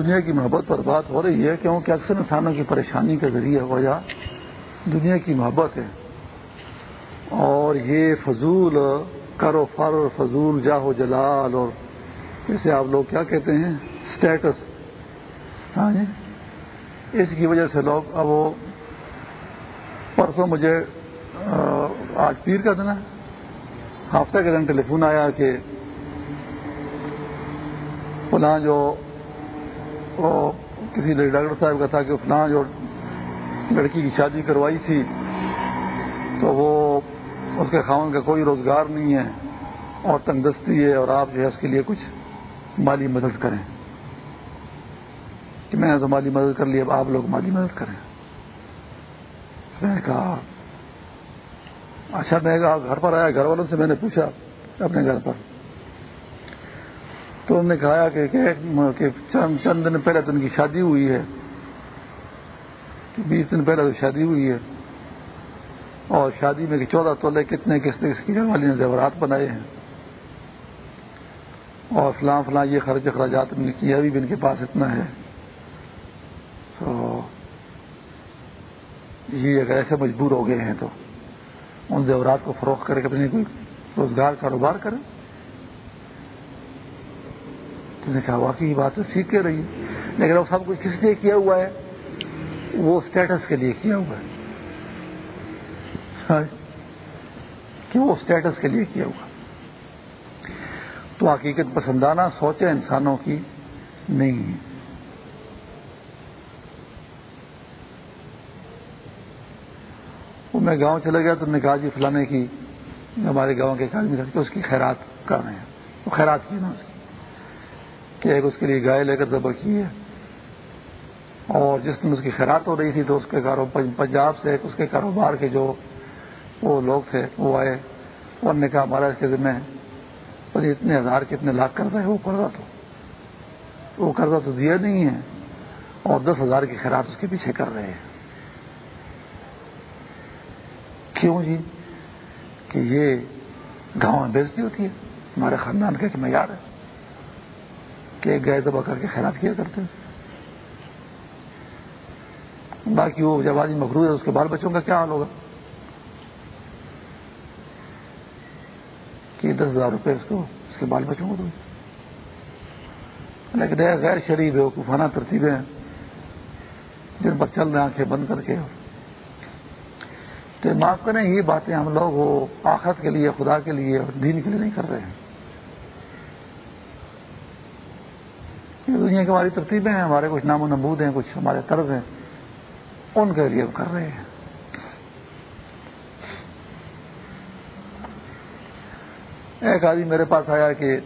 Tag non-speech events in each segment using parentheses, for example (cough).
دنیا کی محبت پر بات ہو رہی ہے کیونکہ اکثر انسانوں کی پریشانی کا ذریعہ وجہ دنیا کی محبت ہے۔ اور یہ فضول کرو فر فضول جاہو جلال اور اسے آپ لوگ کیا کہتے ہیں؟ اسٹیٹس ہاں جی۔ اس کی وجہ سے لوگ اب وہ پرسوں مجھے آج پیر کا دن ہے۔ ہفتہ کے دن ٹیلی فون آیا کہ فلاں جو کسی ڈاکٹر صاحب کا تھا کہ فلاں جو لڑکی کی شادی کروائی تھی، تو وہ اس کے خاون کا کوئی روزگار نہیں ہے، اور تندرستی ہے، اور آپ جو ہے اس کے لیے کچھ مالی مدد کریں۔ کہ میں نے تو مالی مدد کر لی، اب آپ لوگ مالی مدد کریں۔ میں نے کہا اچھا میں کہا، گھر پر آیا، گھر والوں سے میں نے پوچھا، اپنے گھر پر۔ تو انہوں نے کہا کہ چند دن پہلے تو ان کی شادی ہوئی ہے۔ بیس دن پہلے تو شادی ہوئی ہے۔ اور شادی میں چودہ تولے کتنے کس نے اس کی والی نے زیورات بنائے ہیں۔ اور فلاں فلاں یہ خرچ اخراجات نے کیا بھی ان کے پاس اتنا ہے۔ تو یہ اگر ایسے مجبور ہو گئے ہیں تو ان زیورات کو فروخت کر کے اپنے کوئی روزگار کاروبار کریں۔ نے کہا، واقعی بات تو ٹھیک کہہ رہی ہے. لیکن وہ سب کچھ کس لیے کیا ہوا ہے؟ وہ اسٹیٹس کے لیے کیا ہوا ہے؟ ہاں جی۔ کہ وہ اسٹیٹس کے لیے کیا ہوا؟ تو حقیقت پسندانہ سوچے انسانوں کی نہیں ہے۔ وہ میں گاؤں چلا گیا تو نے کہا جی فلانے کی ہمارے گاؤں کے ایک آدمی اس کی خیرات کر رہے ہیں۔ وہ خیرات کی نا اس کی۔ کہ ایک اس کے لیے گائے لے کر ذبح کی ہے۔ اور جس دن اس کی خیرات ہو رہی تھی تو اس کے کاروبار پنجاب سے اس کے کاروبار کے جو وہ لوگ تھے، وہ آئے۔ انہوں نے کہا ہمارا اس کے ذمہ اتنے ہزار کتنے لاکھ قرضہ ہے، وہ قرضہ تو، وہ قرضہ تو دیا نہیں ہے۔ اور دس ہزار کی خیرات اس کے پیچھے کر رہے ہیں۔ کیوں جی؟ کہ یہ گاؤں میں بیچتی ہوتی ہے۔ ہمارے خاندان کا ایک معیار ہے۔ کہ ایک گائے دبا کر کے خیرات کیا کرتے ہیں؟ باقی وہ جب آدمی مغرو ہے، اس کے بال بچوں کا کیا حال ہوگا؟ کہ دس ہزار روپے اس کو، اس کے بال بچوں کو دو۔ لیکن غیر شریف ہے کفانہ ترتیبیں جن پر چل رہے آنکھیں بند کر کے۔ تو معاف کریں، یہ باتیں ہم لوگ وہ آخرت کے لیے، خدا کے لیے اور دین کے لیے نہیں کر رہے ہیں۔ یہ دنیا کی ہماری ترتیبیں ہیں، ہمارے کچھ نام و نبود ہیں، کچھ ہمارے طرز ہیں۔ ان کے لیے کر رہے ہیں۔ ایک آدمی میرے پاس آیا کہ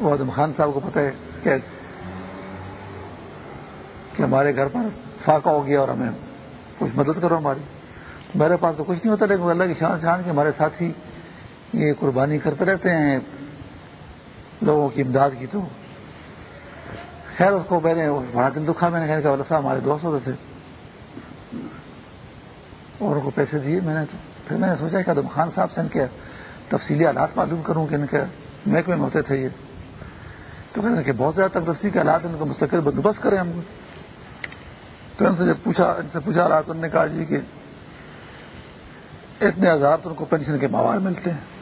وہ ادم خان صاحب کو پتہ ہے کہ ہمارے گھر پر فاقہ ہو گیا اور ہمیں کچھ مدد کرو ہماری۔ میرے پاس تو کچھ نہیں ہوتا، لیکن اللہ کی شان شان کے ہمارے ساتھی یہ قربانی کرتے رہتے ہیں لوگوں کی امداد کی تو خیر اس کو میں نے بڑا دل دکھا میں نے کہا کہ صاحب ہمارے دوست ہوتے تھے۔ اور ان کو پیسے دیے میں نے تو۔ پھر میں نے سوچا کہ ادم خان صاحب سے ان کے تفصیلی حالات معلوم کروں کہ ان کے محکمے میں ہوتے تھے یہ۔ تو کہتے کہ بہت زیادہ تندرستی کے حالات ان کو مستقل بندوبست کریں ہم۔ کو تو ان سے جب پوچھا، ان سے پوچھا رہا تو انہوں نے کہا جی کہ اتنے ہزار تو ان کو پینشن کے مواد ملتے ہیں۔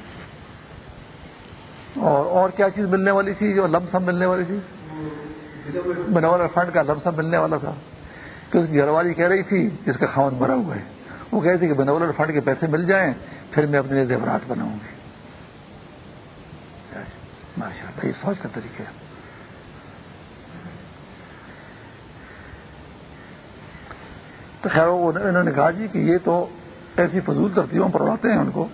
اور اور کیا چیز ملنے والی تھی جو لمسم ملنے والی تھی؟ بناول فنڈ کا لمسم ملنے والا تھا۔ کہ اس کی گھر والی کہہ رہی تھی جس کا خاون مرا ہوا ہے۔ وہ کہہ رہی تھی کہ بناول فنڈ کے پیسے مل جائیں، پھر میں اپنے زیورات بناؤں گی۔ ماشاء اللہ یہ سوچ کا طریقہ ہے۔ تو خیر انہوں نے کہا جی کہ یہ تو ایسی فضول ترتیبوں پر اڑاتے ہیں ان کو،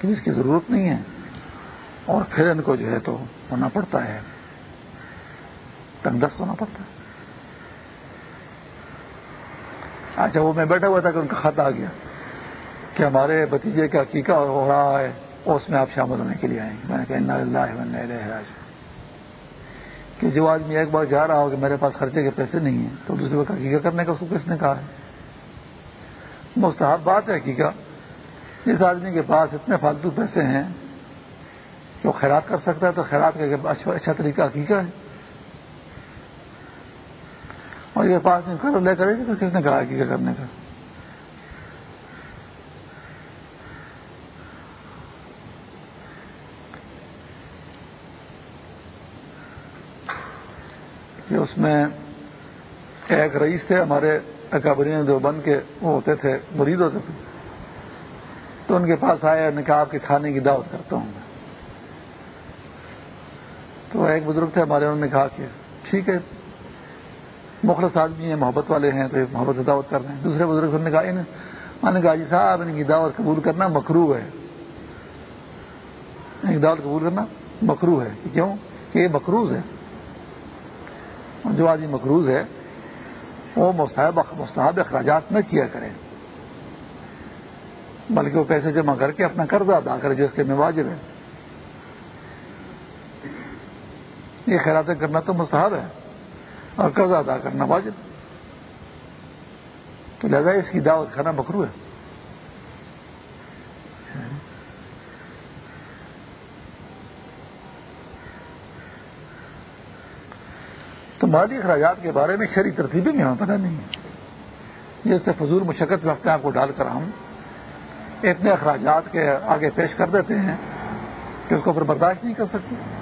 کہ اس کی ضرورت نہیں ہے۔ اور پھر ان کو جو ہے تو ہونا پڑتا ہے۔ تندرست ہونا پڑتا ہے۔ اچھا وہ میں بیٹھا ہوا تھا کہ ان کا خط آ گیا کہ ہمارے بتیجے کا عقیقہ ہو رہا ہے اور اس میں آپ شامل ہونے کے لیے آئیں گے میں نے کہا اللہ کہ جو آدمی ایک بار جا رہا ہو کہ میرے پاس خرچے کے پیسے نہیں ہیں، تو دوسری بار حقیقت کرنے کا اس کو کس نے کہا ہے؟ مستحب بات ہے حقیقت جس آدمی کے پاس اتنے فالتو پیسے ہیں جو خیرات کر سکتا ہے تو خیرات کا اچھا-, اچھا, طریقہ حقیقہ ہے۔ اور یہ پاس نہیں لے کرے گی تو کس نے کہا حقیقہ کرنے کا؟ کہ اس میں ایک رئیس تھے ہمارے اکابرین جو بن کے وہ ہوتے تھے مرید ہوتے تھے۔ تو ان کے پاس آئے نے کہا آپ کے کھانے کی دعوت کرتا ہوں میں۔ تو ایک بزرگ تھے ہمارے، انہوں نے کہا کہ ٹھیک ہے، مخلص آدمی ہیں، محبت والے ہیں، تو محبت سے دعوت کر رہے ہیں۔ دوسرے بزرگ نے کہا میں نے کہا جی صاحب، ان کی دعوت قبول کرنا مکرو ہے۔ ان کی دعوت قبول کرنا مکرو ہے کیوں؟ کہ یہ مکروز ہے۔ جو آدمی مقروض ہے، وہ مستحب مستحب اخراجات نہ کیا کرے۔ بلکہ وہ پیسے جمع کر کے اپنا قرضہ ادا کرے جس کے میں واجب ہے یہ خیراتیں کرنا تو مستحب ہے اور قرضہ ادا کرنا واجب تو لہٰذا اس کی دعوت کھانا بکرو ہے۔ تو مالی اخراجات کے بارے میں شری ترتیبیں بھی ہمیں پتہ نہیں ہے جس سے فضول مشقت میں اپنے آپ کو ڈال کر ہم اتنے اخراجات کے آگے پیش کر دیتے ہیں کہ اس کو پھر برداشت نہیں کر سکتے۔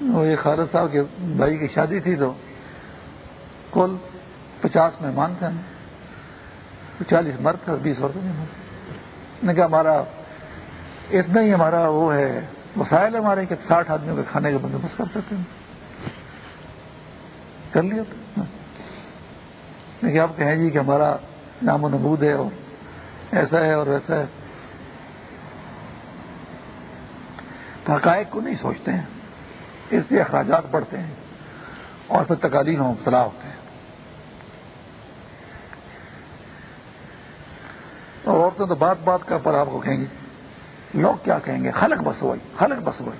وہ یہ خالد صاحب کے بھائی کی شادی تھی تو کل پچاس مہمان تھے چالیس مرد تھے بیس عورتیں نے کہا، ہمارا اتنا ہی ہمارا وہ ہے، وسائل ہمارے کہ ساٹھ آدمیوں کے کھانے کا بندوبست کر سکتے ہیں۔ کر لیا لیکن آپ کہیں جی کہ ہمارا نام و نبود ہے اور ایسا ہے اور ویسا ہے۔ تو حقائق کو نہیں سوچتے ہیں۔ اس لیے اخراجات بڑھتے ہیں اور پھر تکالیف مبتلا ہوتے ہیں۔ اور عورتیں تو بات بات کا پر آپ کو کہیں گی۔ لوگ کیا کہیں گے؟ خلق بس ہوئی، خلق بس ہوئی۔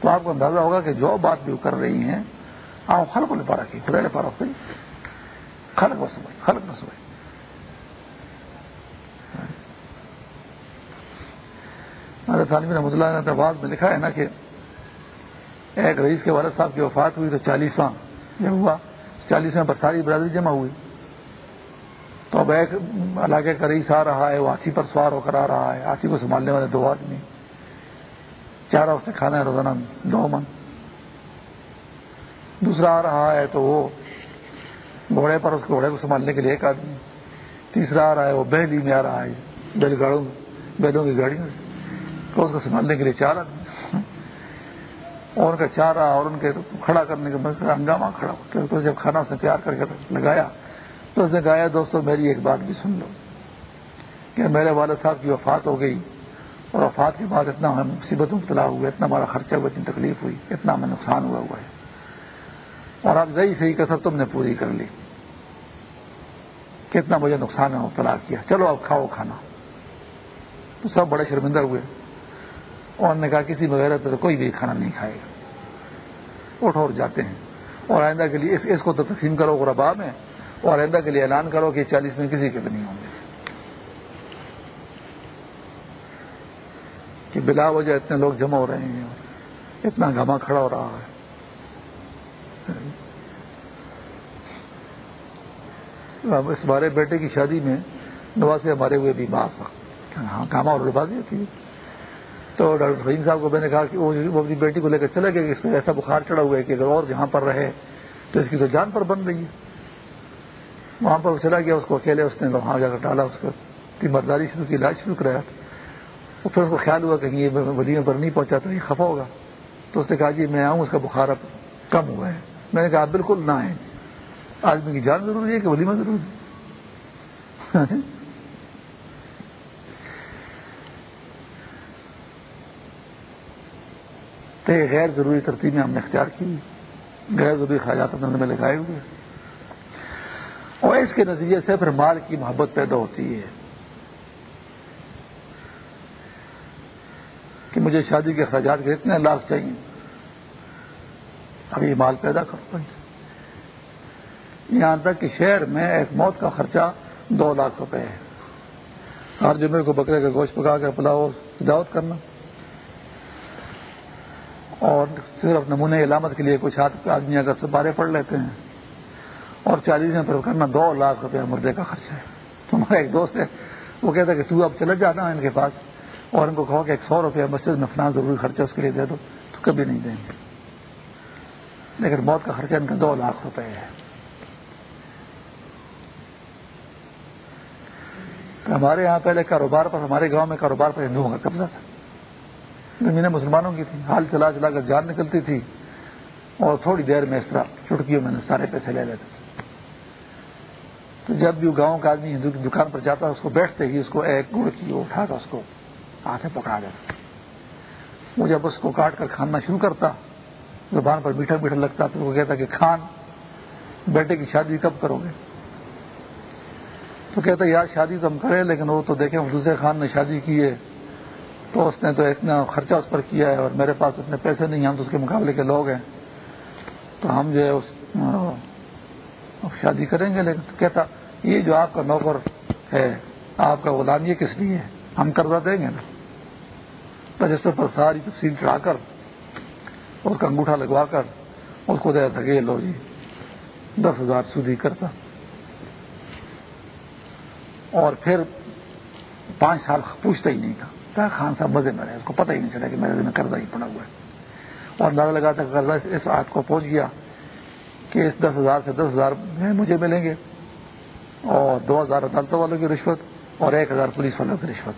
تو آپ کو اندازہ ہوگا کہ جو بات بھی وہ کر رہی ہیں آپ خلق کو لپا رکھی خدا لپا رکھ خلق بس ہوئی، خلق بس ہوئی۔ ہمارے طالب رحمۃ اللہ نے آواز میں لکھا ہے نا کہ ایک رئیس کے والد صاحب کی وفات ہوئی تو چالیسواں یہ ہوا۔ چالیسواں پر ساری برادری جمع ہوئی۔ تو اب ایک علاقے کا رئیس آ رہا ہے، وہ ہاتھی پر سوار ہو کر آ رہا ہے۔ ہاتھی کو سنبھالنے والے دو آدمی۔ چارہ اس نے کھانا ہے، روزانہ دو من دوسرا آ رہا ہے تو وہ گھوڑے پر، اس گھوڑے کو سنبھالنے کے لیے ایک آدمی۔ تیسرا آ رہا ہے، وہ بہلی میں آ رہا ہے بیل گاڑوں بیلوں کی گاڑی تو اس کو سنبھالنے کے لیے چار آدمی۔ اور ان کا چارہ اور ان کے کھڑا کرنے کا ہنگامہ کھڑا تو جب کھانا اس نے کر کے لگایا۔ تو اس نے کہا دوستوں میری ایک بات بھی سن لو کہ میرے والد صاحب کی وفات ہو گئی اور وفات کے بعد اتنا ہمیں مصیبتوں مبتلا ہوا اتنا ہمارا خرچہ ہوا، اتنی تکلیف ہوئی، اتنا ہمیں نقصان ہوا ہوا ہے۔ اور اب صحیح صحیح کسر تم نے پوری کر لی کتنا مجھے نقصان ہے مبتلا کیا۔ چلو اب کھاؤ کھانا۔ تو سب بڑے شرمندہ ہوئے اور نے کہا، کسی وغیرہ تو کوئی بھی کھانا نہیں کھائے گا۔ اٹھ اور جاتے ہیں۔ اور آئندہ کے لیے اس, اس کو تو تقسیم کرو غربا میں۔ اور آئندہ کے لیے اعلان کرو کہ چالیس میں کسی کے بھی نہیں ہوں گے۔ کہ بلا وجہ اتنے لوگ جمع ہو رہے ہیں۔ اتنا گھما کھڑا ہو رہا ہے۔ اس بارے بیٹے کی شادی میں نواز سے ہمارے ہوئے بھی بات ہاں گاما اور بازی ہوتی ہے۔ تو ڈاکٹر فہیم صاحب کو میں نے کہا کہ وہ اپنی بیٹی کو لے کر چلے گئے کہ اس میں ایسا بخار چڑھا ہوا ہے کہ اگر اور جہاں پر رہے تو اس کی تو جان پر بن رہی ہے۔ وہاں پر چلا گیا، اس کو اکیلے اس نے وہاں جا کر ڈالا اس کو تیمارداری شروع کی، علاج شروع کرایا اور پھر اس کو خیال ہوا کہ یہ ودیمے پر نہیں پہنچا تو یہ خفا ہوگا۔ تو اس نے کہا جی میں آؤں، اس کا بخار اب کم ہوا ہے۔ میں نے کہا بالکل نہ آئے آدمی کی جان ضروری ہے کہ ولیمہ ضروری ہے؟ (laughs) تو غیر ضروری ترتیبیں ہم نے اختیار کی، غیر ضروری خیالات اپنے میں لگائے ہوئے اور اس کے نتیجے سے پھر مال کی محبت پیدا ہوتی ہے۔ کہ مجھے شادی کے اخراجات کے اتنے لاکھ چاہیے۔ اب یہ مال پیدا کرتا یہاں تک کہ شہر میں ایک موت کا خرچہ دو لاکھ روپے ہے۔ ہر جمعے کو بکرے کا گوشت پکا کر پلاؤ دعوت کرنا۔ اور صرف نمونے علامت کے لیے کچھ ہاتھ آدمی اگر سپارے پڑھ لیتے ہیں اور چالیس میں پر کرنا دو لاکھ روپے مردے کا خرچ ہے۔ تمہارا ایک دوست ہے، وہ کہتا ہے کہ تو اب چلے جانا ان کے پاس اور ان کو کہو کہ ایک سو روپیہ مسجد میں فلاں ضروری خرچہ اس کے لیے دے دو، تو کبھی نہیں دیں گے۔ لیکن موت کا خرچہ ان کا دو لاکھ روپے ہے۔ ہمارے یہاں پہلے کاروبار پر، ہمارے گاؤں میں کاروبار پر ہندوؤں کا قبضہ تھا۔ زمینیں مسلمانوں کی تھی حال چلا چلا کر جان نکلتی تھی اور تھوڑی دیر میں اس طرح چٹکیوں میں سارے پیسے لے لیتے تھے۔ تو جب بھی وہ گاؤں کا آدمی ہندو کی دکان پر جاتا اس کو بیٹھتے ہی اس کو ایک گڑ کی اٹھا کر اس کو ہاتھ میں پکڑا دیتا۔ وہ جب اس کو کاٹ کر کھانا شروع کرتا، زبان پر میٹھا میٹھا لگتا تو وہ کہتا کہ خان بیٹے کی شادی کب کرو گے؟ تو کہتا یار شادی تو ہم کریں، لیکن وہ تو دیکھیں دوسرے خان نے شادی کی ہے۔ تو اس نے تو اتنا خرچہ اس پر کیا ہے اور میرے پاس اتنے پیسے نہیں، ہم تو اس کے مقابلے کے لوگ ہیں۔ تو ہم جو ہے اس شادی کریں گے، لیکن کہتا، یہ جو آپ کا نوکر ہے، آپ کا غلام یہ کس لیے ہے؟ ہم قرضہ دیں گے نا۔ رجسٹر پر ساری تفصیل چڑھا کر، اس کا انگوٹھا لگوا کر، اس کو دیا تھا کہ لو جی۔ دس ہزار سودی کرتا۔ اور پھر پانچ سال پوچھتا ہی نہیں تھا۔ خان صاحب مزے میں رہے اس کو پتہ ہی نہیں چلا کہ میرے میں قرضہ ہی پڑا ہوا ہے۔ اور اندازہ لگا تھا قرضہ اس آج کو پہنچ گیا کہ اس دس ہزار سے دس ہزار مجھے ملیں گے۔ اور دو ہزار عدالتوں والوں کی رشوت اور ایک ہزار پولیس والوں کی رشوت۔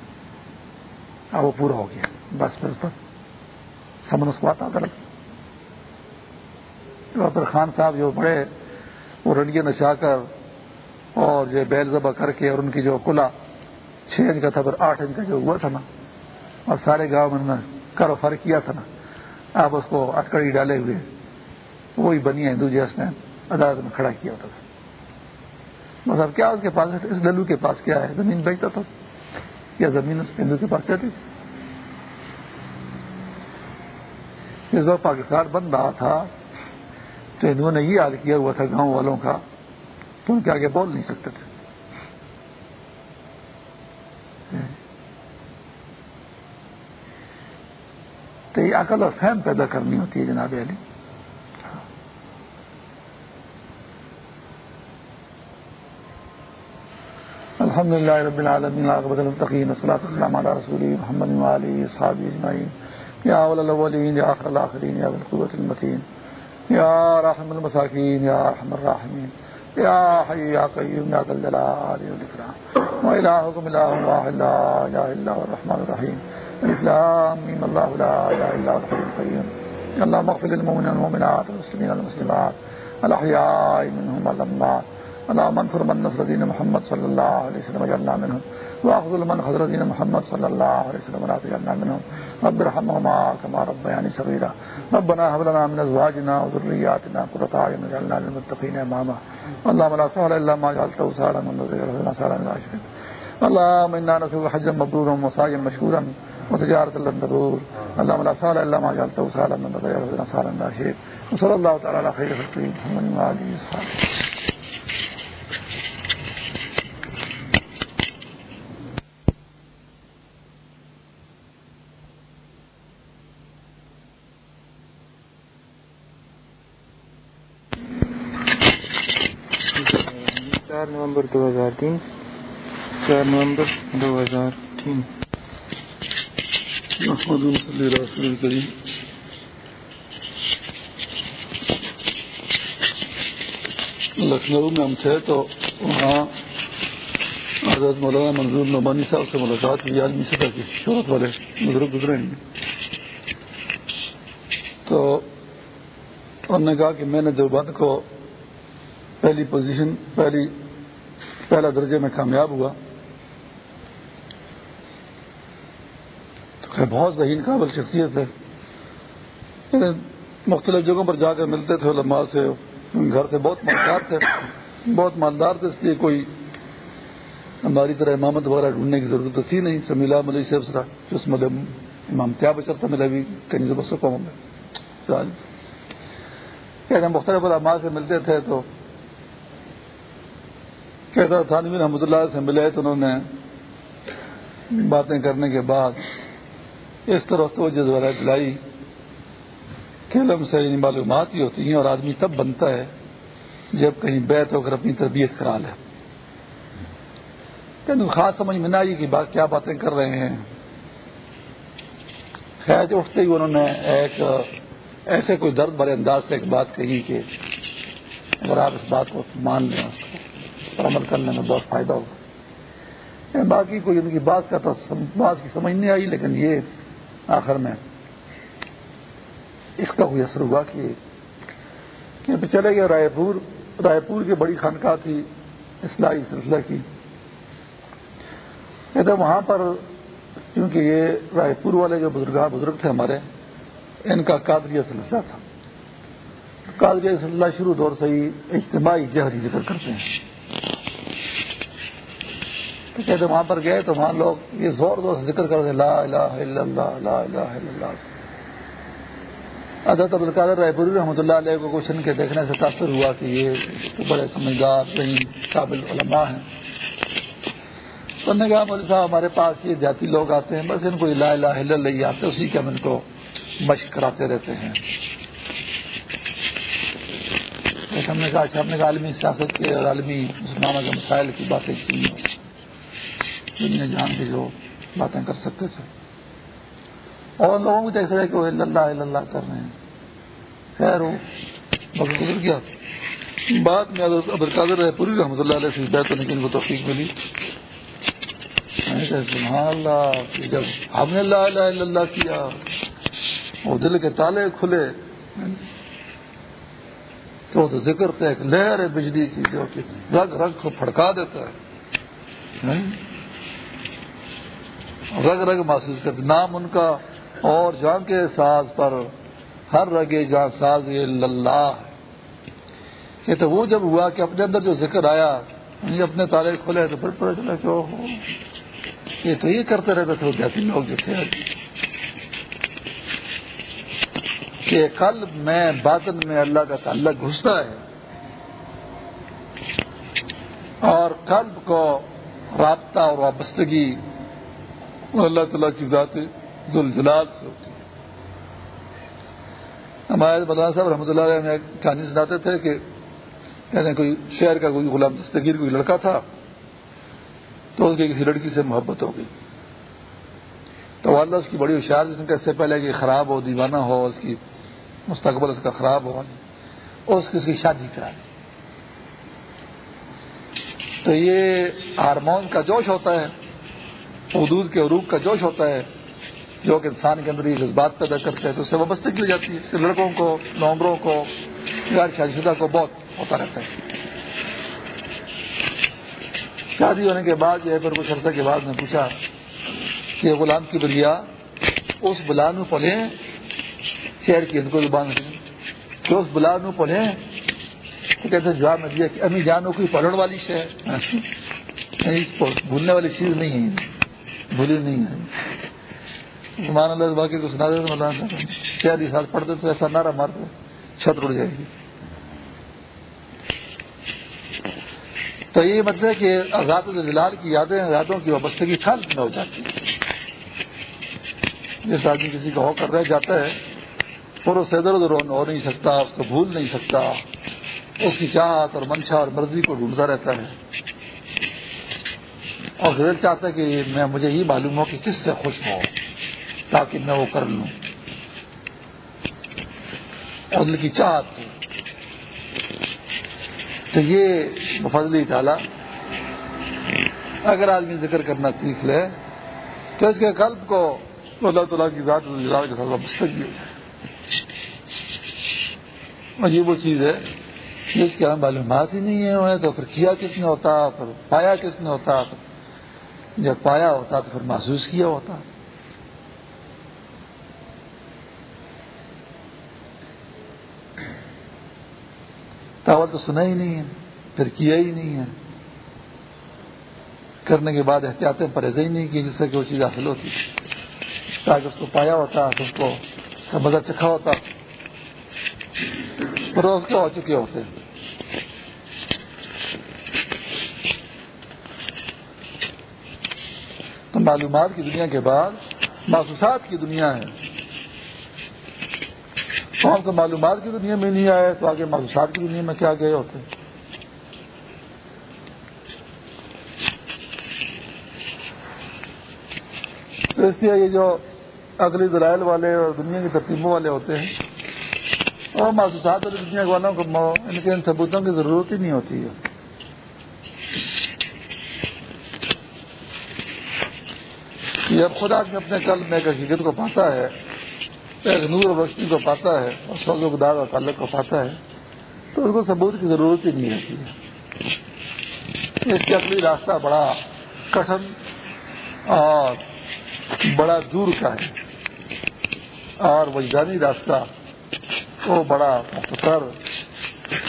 اب وہ پورا ہو گیا۔ بس پھر اس پر سمن اس کو آتا عدالت پھر خان صاحب جو بڑے وہ رنگے نشا کر اور جو بیل ذبح کر کے اور ان کی جو کلا چھ انچ کا تھا، پھر آٹھ انچ کا جو ہوا تھا نا اور سارے گاؤں میں کر فر کیا تھا نا۔ آپ اس کو اٹکڑی ڈالے ہوئے۔ وہی بنی ہندو جیس نے عدالت میں کھڑا کیا ہوتا تھا۔ بس اب کیا اس کے پاس اس للو کے پاس کیا ہے؟ زمین بیچتا تھا۔ یا زمین اس ہندو کے پاس جاتی اس بار پاکستان بن رہا تھا۔ تو ہندوؤں نے یہ حال کیا ہوا تھا گاؤں والوں کا۔ تو ان کے آگے بول نہیں سکتے تھے۔ تو یہ عقل اور فہم پیدا کرنی ہوتی ہے جناب علی۔ الحمد للہ رب العالمین عاقبۃ المتقین والصلاۃ والسلام علی رسول محمد وعلی اصحابہ اجمعین۔ یا اول الاولین، یا آخر الاخرین، یا بالقوت المتین۔ یا رحم المساکین، یا رحم الراحمین۔ يا حي يا قيوم يا ذل الجلال والإكرام. وإلهكم إله واحد، لا إله إلا هو الرحمن الرحيم. الإسلام من الله، لا إله إلا هو الحي القيوم. اللهم اغفر للمؤمنين والمؤمنات والمسلمين والمسلمات. الأحياء منهم والأموات. اللهم انصر من محمد صلى الله عليه وسلم وجعلنا منهم. واخذل من خذل محمد صلى الله عليه وسلم ولا تجعلنا منهم. رب ارحمهما كما ربياني صغيرا. ربنا هب لنا من ازواجنا وذرياتنا قرة اعين واجعلنا للمتقين اماما اللهم لا سهل الا ما جعلته سهلا من ذكر سهلا من عشرين اللهم انا نسألك حجا مبرورا وسعيا مشكورا وتجارة لن تدور. اللهم لا سهل الا ما جعلته سهلا من غير سهلا لا شيء وصلى الله تعالى على خير خلقه محمد وآله وصحبه چار نومبر دو ہزار تین۔ چار نومبر دو ہزار تین۔ محمد صلی اللہ لکھنؤ میں ہم تھے تو وہاں حضرت مولانا منظور نعمانی صاحب سے ملاقات ہوئی عالمی سطح کی شہرت والے بزرگ گزرے ہیں۔ تو انہوں نے کہا کہ میں نے دیوبند کو پہلی پوزیشن پہلی پہلا درجے میں کامیاب ہوا۔ تو بہت ذہین قابل شخصیت ہے۔ یعنی مختلف جگہوں پر جا کر ملتے تھے، علماء سے، گھر سے، بہت مالدار تھے۔ بہت مالدار تھے، اس لیے کوئی ہماری طرح امامت وغیرہ ڈھونڈنے کی ضرورت تھی نہیں۔ سمیلا ملی صاحب سرا جو اس مطلب امام کیا اچھا بچر تھا ملا بھی کہیں زبر سے قوم میں۔ یعنی مختلف علماء سے ملتے تھے تو کہتا تھانوی رحمۃ اللہ سے ملے تو انہوں نے باتیں کرنے کے بعد اس طرح توجہ دوبارہ دلائی کہ علم سے یعنی معلومات ہی ہوتی ہیں اور آدمی تب بنتا ہے جب کہیں بیت ہو کر اپنی تربیت کرا لے۔ کہ خاص سمجھ میں نہ آئی کہ بات کیا باتیں کر رہے ہیں۔ خیر اٹھتے ہی انہوں نے ایک، ایسے کوئی درد بھرے انداز سے ایک بات کہی کہ اگر آپ اس بات کو مان لیں۔ اس کو پر عمل کرنے میں بہت فائدہ ہوگا۔ یعنی باقی کوئی ان کی بات کا تو بات کی سمجھ نہیں آئی، لیکن یہ آخر میں اس کا کوئی اثر ہوا کہ چلے گئے رائے پور۔ رائے پور کی بڑی خانقاہ تھی اصلاحی سلسلہ کی۔ کہتے وہاں پر کیونکہ یہ رائے پور والے جو بزرگ بزرگ تھے ہمارے، ان کا قادریہ سلسلہ تھا۔ قادریہ سلسلہ شروع دور سے ہی اجتماعی جہری ذکر کرتے ہیں۔ تو کہتے وہاں پر گئے تو وہاں لوگ یہ زور زور سے ذکر کرتے لا الہ الا اللہ، لا الہ الا اللہ۔ حضرت عبدالقادر رائے پوری رحمۃ اللہ علیہ کو کچھ ان کے دیکھنے سے تاثر ہوا کہ یہ بڑے سمجھدار قابل علماء ہیں۔ تو نے کہا مولوی صاحب، ہمارے پاس یہ جاتی لوگ آتے ہیں، بس ان کو لا الہ الا اللہ آتے اسی کے ہم ان کو مشق کراتے رہتے ہیں۔ ہم نے کہا اچھا ہم نے کہا عالمی سیاست کے اور عالمی مسلمانوں کے مسائل کی باتیں کی۔ دنیا جان کے جو باتیں کر سکتے تھے۔ اور لوگوں کو دیکھ سکے کہ وہ اللہ اللہ کر رہے ہیں۔ خیر ہو مگر گزر گیا۔ بعد میں عبدالقادر رہے پوری رحمۃ اللہ علیہ سے بیت ہونے کی ان کو توفیق ملی۔ سبحان اللہ جب ہم نے اللہ الہ الا اللہ کیا، وہ دل کے تالے کھلے۔ تو تو ذکر تھا ایک لہر ہے بجلی کی جو کہ رگ رگ کو پھڑکا دیتا ہے۔ رگ رگ محسوس کرتے۔ نام ان کا اور جان کے ساز پر ہر رگے جان ساز یہ اللہ کہ تو وہ جب ہوا کہ اپنے اندر جو ذکر آیا اپنے تالے کھلے تو پھر پتہ چلا کہ یہ تو یہ کرتے رہتے تھے۔ جاتی لوگ جو تھے۔ کہ قلب میں، باطن میں اللہ کا تعلق گھستا ہے۔ اور قلب کو رابطہ اور وابستگی اللہ تعالیٰ کی ذات ذوالجلال سے ہوتی ہے۔ ہمارے مولانا صاحب رحمۃ اللہ علیہ میں کہانی سناتے تھے کہ یعنی کوئی شہر کا کوئی غلام دستگیر، کوئی لڑکا تھا تو اس کی کسی لڑکی سے محبت ہو گئی۔ تو والدہ اس کی بڑی ہوشیار جس نے اس سے پہلے کہ خراب ہو، دیوانہ ہو، اس کی مستقبل اس کا خراب ہو اور اس کی اس کی شادی کرا دی۔ تو یہ ہارمون کا جوش ہوتا ہے، حدود کے عروق کا جوش ہوتا ہے، جو کہ انسان کے اندر یہ جذبات پیدا کرتے ہیں، تو اس سے وابستگی کی جاتی ہے۔ اس سے لڑکوں کو، نومبروں کو، غیر شادی شدہ کو بہت ہوتا رہتا ہے۔ شادی ہونے کے بعد جو ہے، پھر کچھ عرصہ کے بعد میں پوچھا کہ غلام کی بلیا اس بلان پلے شہر کی ان کو زبان کہ اس بلان پلے تو کہتے جواب میں دیا کہ امی جانو کوئی پڑھنے والی شہر۔ بھولنے والی چیز نہیں ہے۔ بھولی نہیں ہے۔ مان اللہ باقی کو سنا دیتے مولانا شاید یہ سال پڑھتے تو ایسا نعرہ مارتے، چھت اڑ جائے گی۔ تو یہ مطلب ہے کہ آزاد جلال کی یادیں، یادوں کی وابستگی خال میں ہو جاتی ہے جس آدمی کسی کا ہو کر رہ جاتا ہے اور اس ادھر ادھر ہو نہیں سکتا، اس کو بھول نہیں سکتا۔ اس کی چاہت اور منشا اور مرضی کو ڈھونڈتا رہتا ہے۔ اور دل چاہتا ہے کہ میں مجھے یہ معلوم ہو کہ کس سے خوش ہو تاکہ میں وہ کر لوں۔ اور کی چاہت۔ تو یہ مفضلی تعالیٰ، اگر آدمی ذکر کرنا سیکھ لے، تو اس کے قلب کو اللہ تعالیٰ کی ذات کے ساتھ وابستگی ہو وہ چیز ہے۔ جس کے ہم معلومات ہی نہیں ہے تو پھر کیا کس نے ہوتا، پھر پایا کس نے ہوتا، پھر جب پایا ہوتا تو پھر محسوس کیا ہوتا۔ تاول تو سنا ہی نہیں ہے، پھر کیا ہی نہیں ہے۔ کرنے کے بعد احتیاطیں پرہیز ہی نہیں کی جس سے کہ وہ چیز حاصل ہوتی۔ تاکہ اس کو پایا ہوتا، تو اس کو اس کا مزہ چکھا ہوتا روز کا ہو چکے ہوتے تو معلومات کی دنیا کے بعد محسوسات کی دنیا ہے تو معلومات کی دنیا میں نہیں آئے تو آگے محسوسات کی دنیا میں کیا گئے ہوتے تو اس لیے یہ جو اگلی دلائل والے اور دنیا کی ترتیبوں والے ہوتے ہیں۔ اور محسوسات والی دنیا والوں کو ان کے ان ثبوتوں کی ضرورت ہی نہیں ہوتی ہے۔ جب خدا کے اپنے کل میں ایک حقیقت کو پاتا ہے، ایک نور روشنی کو پاتا ہے، اور سوز و اور تعلق کو پاتا ہے، تو اس کو ثبوت کی ضرورت ہی نہیں ہوتی ہے۔ اس کے اگلی راستہ بڑا کٹن اور بڑا دور کا ہے۔ اور وجدانی راستہ، وہ بڑا مختصر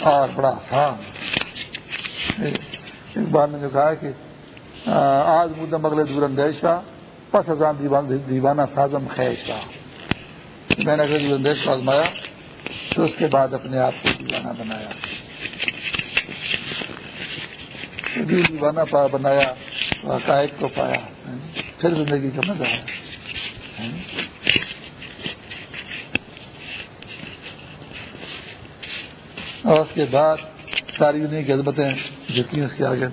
اور بڑا آسان ایک بار نے جو کہا کہ آج مدم اگلے دور اندیش کا پس ہزار دیوانہ سازم خیش کا۔ میں نے اگلے دور اندیش کو آزمایا، تو اس کے بعد اپنے آپ کو دیوانہ بنایا۔ دیوانہ بنایا حقائق کو پایا۔ پھر زندگی کا مزہ آیا۔ اور اس کے بعد ساری دنیا کی عظمتیں جتنی اس کے آگے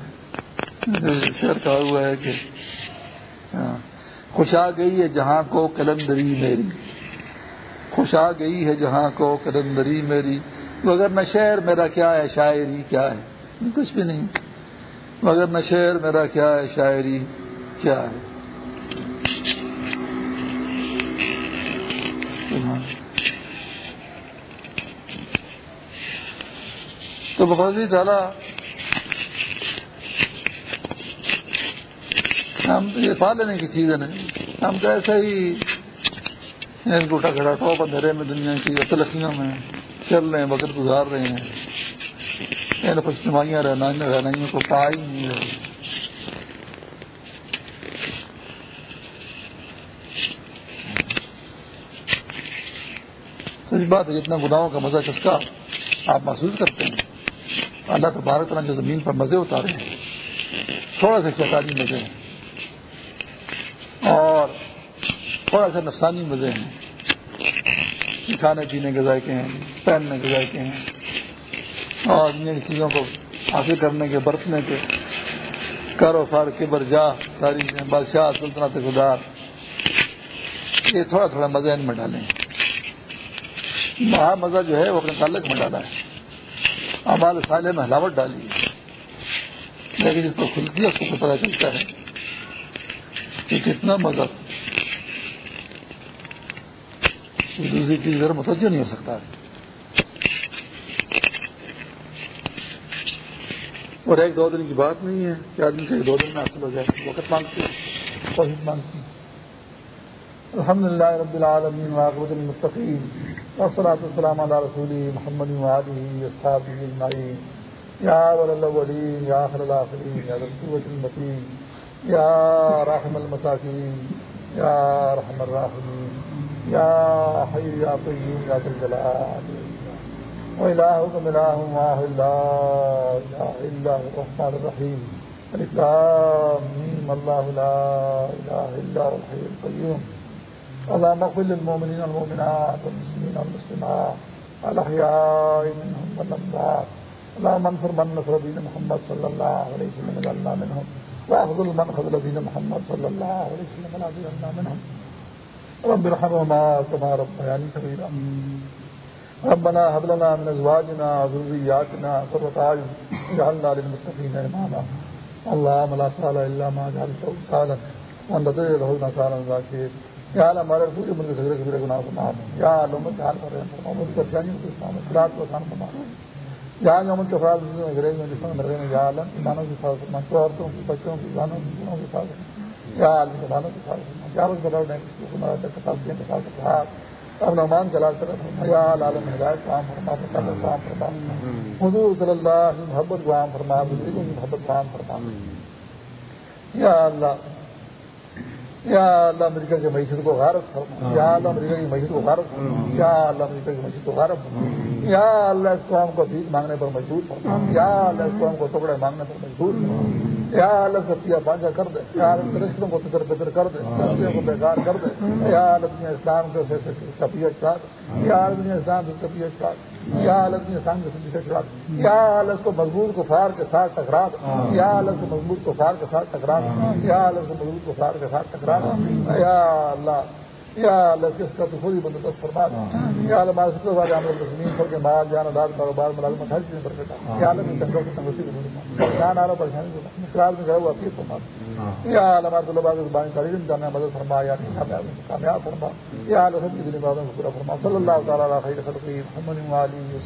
شعر کہا ہوا ہے کہ ہاں، خوش آ گئی ہے جہاں کو کلندری میری۔ خوش آ گئی ہے جہاں کو کلندری میری۔ مگر نہ شہر میرا کیا ہے، شاعری کیا ہے؟ کچھ بھی نہیں۔ مگر نہ شہر میرا کیا ہے، شاعری کیا ہے؟ تو بفضلی تعالیٰ ہم یہ پا لینے کی چیز ہے نہیں۔ ہم تو ایسے ہی ٹوٹا کھڑا ٹوپ اندھیرے میں دنیا کی تلخیوں میں چل رہے ہیں، وقت گزار رہے ہیں۔ کچھ نمائیاں رہنا رہنائیوں کو پا ہی نہیں رہے۔ سچ بات ہے جتنا گناہوں کا مزہ چسکا آپ محسوس کرتے ہیں۔ اللہ تو بارہ طرح جو زمین پر مزے اتارے ہیں، تھوڑا سا شیطانی مزے ہیں۔ اور تھوڑا سا نفسانی مزے ہیں۔ کھانے پینے کے ذائقے ہیں، پہننے کے ذائقے ہیں۔ اور ان چیزوں کو حاصل کرنے کے، برتنے کے۔ کاروبار کے برجا ساری بادشاہ، سلطنت خدار یہ تھوڑا تھوڑا مزہ ان میں ڈالیں۔ وہاں مزہ جو ہے وہ اپنے تعلق میں ڈالا ہے۔ امال سالے میں ہلاوٹ ڈالی ہے۔ لیکن جس کو کھلتی ہے اس کو پتہ چلتا ہے کہ کتنا مزہ۔ دوسری چیز ذرا متوجہ نہیں ہو سکتا۔ ہے اور ایک دو دن کی بات نہیں ہے کہ آدمی کے دو دن میں حاصل ہو جائے، وقت مانگتے کوشش مانگتی الحمد للہ رب العالمین واقعۃ المطقین والصلاة والسلام على رسوله محمد وآله وصحبه أجمعين يا ول الأولين يا آخر الآخرين يا ذا القوة المتين يا رحم المساكين يا رحم الراحمين يا حي يا قيوم يا ذا الجلال وإلهكم إله واحد، لا إله إلا هو الرحمن الرحيم الإسلام الله لا إله إلا هو الحي القيوم اللهم اغفر للمؤمنين والمؤمنات والمسلمين والمسلمات الأحياء منهم والأموات. اللهم انصر من نصر دين محمد صلى الله عليه وسلم وجعلنا منهم. واخذل من خذل دين محمد صلى الله عليه وسلم ولا تجعلنا منهم. رب ارحمهما كما ربياني صغيرا. ربنا هب لنا من ازواجنا وذرياتنا قرة اعين واجعلنا للمتقين اماما اللهم لا سهل الا ما جعلته سهلا. وانت تجعله لنا سهلا ذا یا ہمارے پورے ملک سگڑے سگڑے گناہ کو معاف یا لومت حال کر رہے ہیں۔ محمد پریشانیوں کو اسلام خلاف کو آسان فرما یا محمد کے خلاف انگریز میں جسم میں رہے یا عالم ایمانوں کی حفاظت فرما تو عورتوں کی بچوں کی جانوں کی جنوں کی حفاظت یا عالم زبانوں کی حفاظت فرما یا روز بدل رہے کسی کو مرا کتاب دین کے ساتھ ہاتھ اب نعمان چلا کر یا عالم ہدایت کام فرما فتح کام فرما۔ حضور صلی اللہ علیہ محبت کو عام فرما بزرگوں کی محبت کو عام فرما۔ یا اللہ یا اللہ امریکہ کی معیشت کو غارت فرما یا اللہ امریکہ کی معیشت کو غارت فرما یا اللہ امریکہ کی معیشت کو غارت فرما یا اللہ اس قوم کو بھیک مانگنے پر مجبور فرما یا اللہ اس قوم کو ٹکڑے مانگنے پر مجبور فرما یا اللہ سب پانچا کر دے یا اللہ رشتوں کو فکر فکر کر دے رشتوں کو بیکار کر دے۔ یا دنیا اسلام کو سے کپیت کاٹ یا دنیا اسلام سے کپیت کاٹ یا اللہ دنیا اسلام کے سے چھڑا دے۔ یا اللہ کو مضبوط کو فار کے ساتھ ٹکرا دے۔ یا اللہ کو مضبوط کو فار کے ساتھ ٹکرا دے۔ یا اللہ کو مضبوط کو فار کے ساتھ ٹکرا دے۔ یا اللہ یا اللہ اس کا تو خود ہی بندوبست فرما دے۔ یا اللہ ہمارے سب سے بڑے عمل تسلیم سب کے مال جان دار کاروبار ملازمت ہر چیز پر بیٹا یا اللہ میں تنگوں سے تنگسی کو جان آ رہا پریشانی کو مقرار میں گئے وہ اپیل فرما یا اللہ ہمارے طلبا کی زبان تعلیم جانا مدد فرما یا کامیاب فرما۔ یا اللہ سب کی دلی باتوں کو پورا فرما۔ صلی اللہ تعالیٰ خیر خلقی محمد علی